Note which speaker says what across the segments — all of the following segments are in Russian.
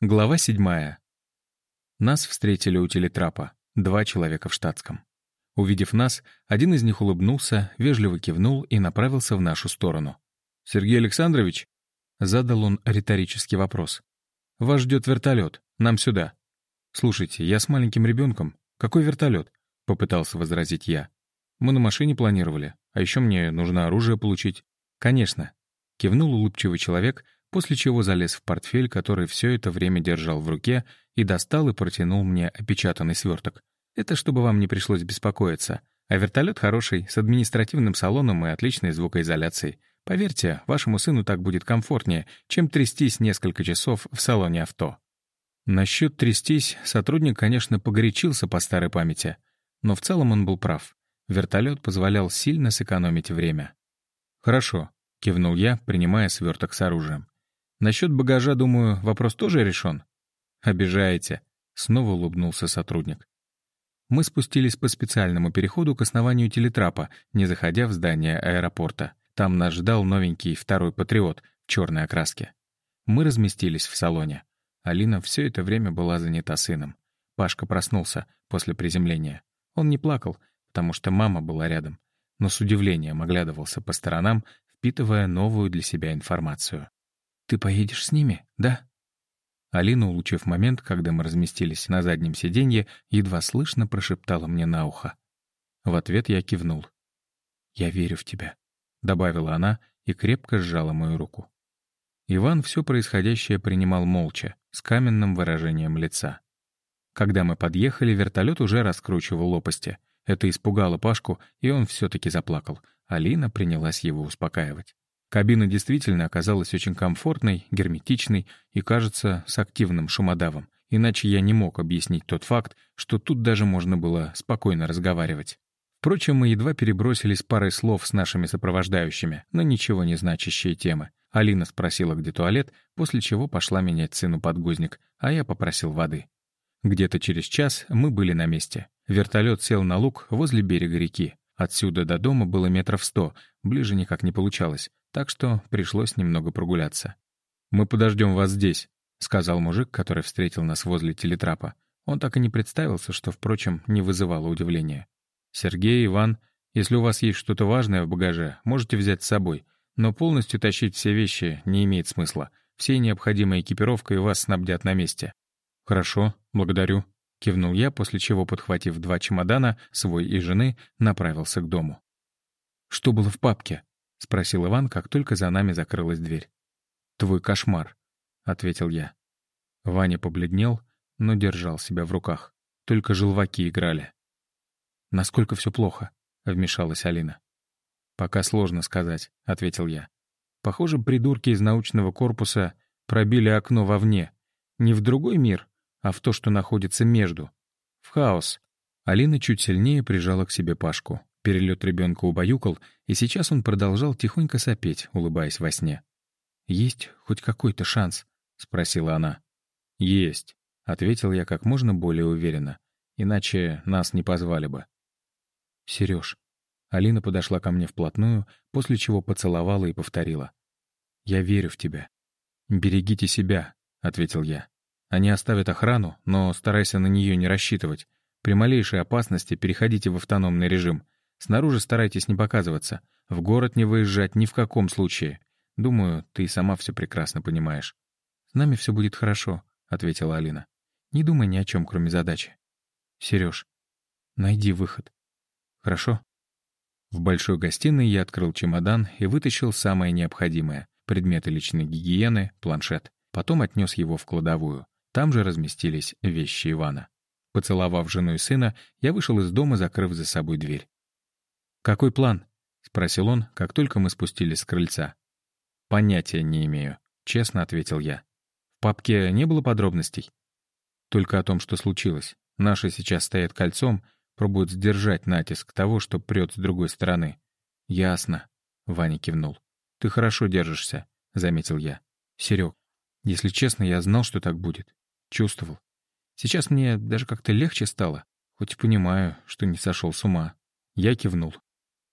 Speaker 1: Глава седьмая. Нас встретили у телетрапа. Два человека в штатском. Увидев нас, один из них улыбнулся, вежливо кивнул и направился в нашу сторону. «Сергей Александрович?» Задал он риторический вопрос. «Вас ждет вертолет. Нам сюда». «Слушайте, я с маленьким ребенком. Какой вертолет?» Попытался возразить я. «Мы на машине планировали. А еще мне нужно оружие получить». «Конечно». Кивнул улыбчивый человек, после чего залез в портфель, который все это время держал в руке, и достал и протянул мне опечатанный сверток. Это чтобы вам не пришлось беспокоиться. А вертолет хороший, с административным салоном и отличной звукоизоляцией. Поверьте, вашему сыну так будет комфортнее, чем трястись несколько часов в салоне авто. Насчет трястись сотрудник, конечно, погорячился по старой памяти, но в целом он был прав. Вертолет позволял сильно сэкономить время. «Хорошо», — кивнул я, принимая сверток с оружием. Насчет багажа, думаю, вопрос тоже решен. Обижаете. Снова улыбнулся сотрудник. Мы спустились по специальному переходу к основанию телетрапа, не заходя в здание аэропорта. Там нас ждал новенький второй «Патриот» в черной окраске. Мы разместились в салоне. Алина все это время была занята сыном. Пашка проснулся после приземления. Он не плакал, потому что мама была рядом, но с удивлением оглядывался по сторонам, впитывая новую для себя информацию. «Ты поедешь с ними, да?» Алина, улучив момент, когда мы разместились на заднем сиденье, едва слышно прошептала мне на ухо. В ответ я кивнул. «Я верю в тебя», — добавила она и крепко сжала мою руку. Иван все происходящее принимал молча, с каменным выражением лица. Когда мы подъехали, вертолет уже раскручивал лопасти. Это испугало Пашку, и он все-таки заплакал. Алина принялась его успокаивать. Кабина действительно оказалась очень комфортной, герметичной и, кажется, с активным шумодавом. Иначе я не мог объяснить тот факт, что тут даже можно было спокойно разговаривать. Впрочем, мы едва перебросились парой слов с нашими сопровождающими, но ничего не значащие темы. Алина спросила, где туалет, после чего пошла менять сыну подгузник, а я попросил воды. Где-то через час мы были на месте. Вертолет сел на луг возле берега реки. Отсюда до дома было метров сто, ближе никак не получалось так что пришлось немного прогуляться. «Мы подождем вас здесь», — сказал мужик, который встретил нас возле телетрапа. Он так и не представился, что, впрочем, не вызывало удивления. «Сергей, Иван, если у вас есть что-то важное в багаже, можете взять с собой, но полностью тащить все вещи не имеет смысла. Всей необходимой экипировкой вас снабдят на месте». «Хорошо, благодарю», — кивнул я, после чего, подхватив два чемодана, свой и жены, направился к дому. «Что было в папке?» — спросил Иван, как только за нами закрылась дверь. «Твой кошмар», — ответил я. Ваня побледнел, но держал себя в руках. Только желваки играли. «Насколько все плохо?» — вмешалась Алина. «Пока сложно сказать», — ответил я. «Похоже, придурки из научного корпуса пробили окно вовне. Не в другой мир, а в то, что находится между. В хаос». Алина чуть сильнее прижала к себе Пашку. Перелет ребенка убаюкал, и сейчас он продолжал тихонько сопеть, улыбаясь во сне. «Есть хоть какой-то шанс?» — спросила она. «Есть», — ответил я как можно более уверенно. «Иначе нас не позвали бы». «Сереж». Алина подошла ко мне вплотную, после чего поцеловала и повторила. «Я верю в тебя». «Берегите себя», — ответил я. «Они оставят охрану, но старайся на нее не рассчитывать. При малейшей опасности переходите в автономный режим. Снаружи старайтесь не показываться. В город не выезжать ни в каком случае. Думаю, ты и сама все прекрасно понимаешь. «С нами все будет хорошо», — ответила Алина. «Не думай ни о чем, кроме задачи». «Сереж, найди выход». «Хорошо?» В большой гостиной я открыл чемодан и вытащил самое необходимое — предметы личной гигиены, планшет. Потом отнес его в кладовую. Там же разместились вещи Ивана. Поцеловав жену и сына, я вышел из дома, закрыв за собой дверь. «Какой план?» — спросил он, как только мы спустились с крыльца. «Понятия не имею», — честно ответил я. «В папке не было подробностей?» «Только о том, что случилось. Наши сейчас стоят кольцом, пробуют сдержать натиск того, что прет с другой стороны». «Ясно», — Ваня кивнул. «Ты хорошо держишься», — заметил я. «Серег, если честно, я знал, что так будет. Чувствовал. Сейчас мне даже как-то легче стало, хоть понимаю, что не сошел с ума». Я кивнул.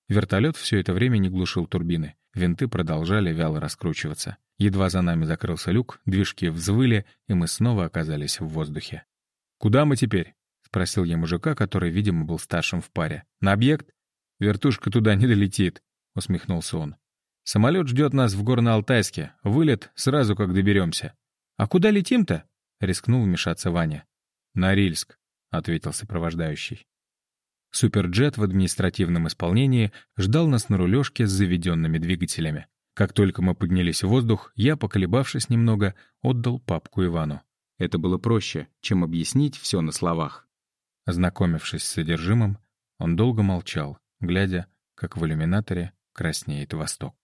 Speaker 1: Вертолет все это время не глушил турбины. Винты продолжали вяло раскручиваться. Едва за нами закрылся люк, движки взвыли, и мы снова оказались в воздухе. «Куда мы теперь?» — спросил я мужика, который, видимо, был старшим в паре. «На объект?» «Вертушка туда не долетит», — усмехнулся он. «Самолет ждет нас в Горно-Алтайске. Вылет сразу, как доберемся». «А куда летим-то?» — рискнул вмешаться Ваня. «На Рильск», — ответил сопровождающий. Суперджет в административном исполнении ждал нас на рулежке с заведенными двигателями. Как только мы поднялись в воздух, я, поколебавшись немного, отдал папку Ивану. Это было проще, чем объяснить все на словах. Ознакомившись с содержимым, он долго молчал, глядя, как в иллюминаторе краснеет восток.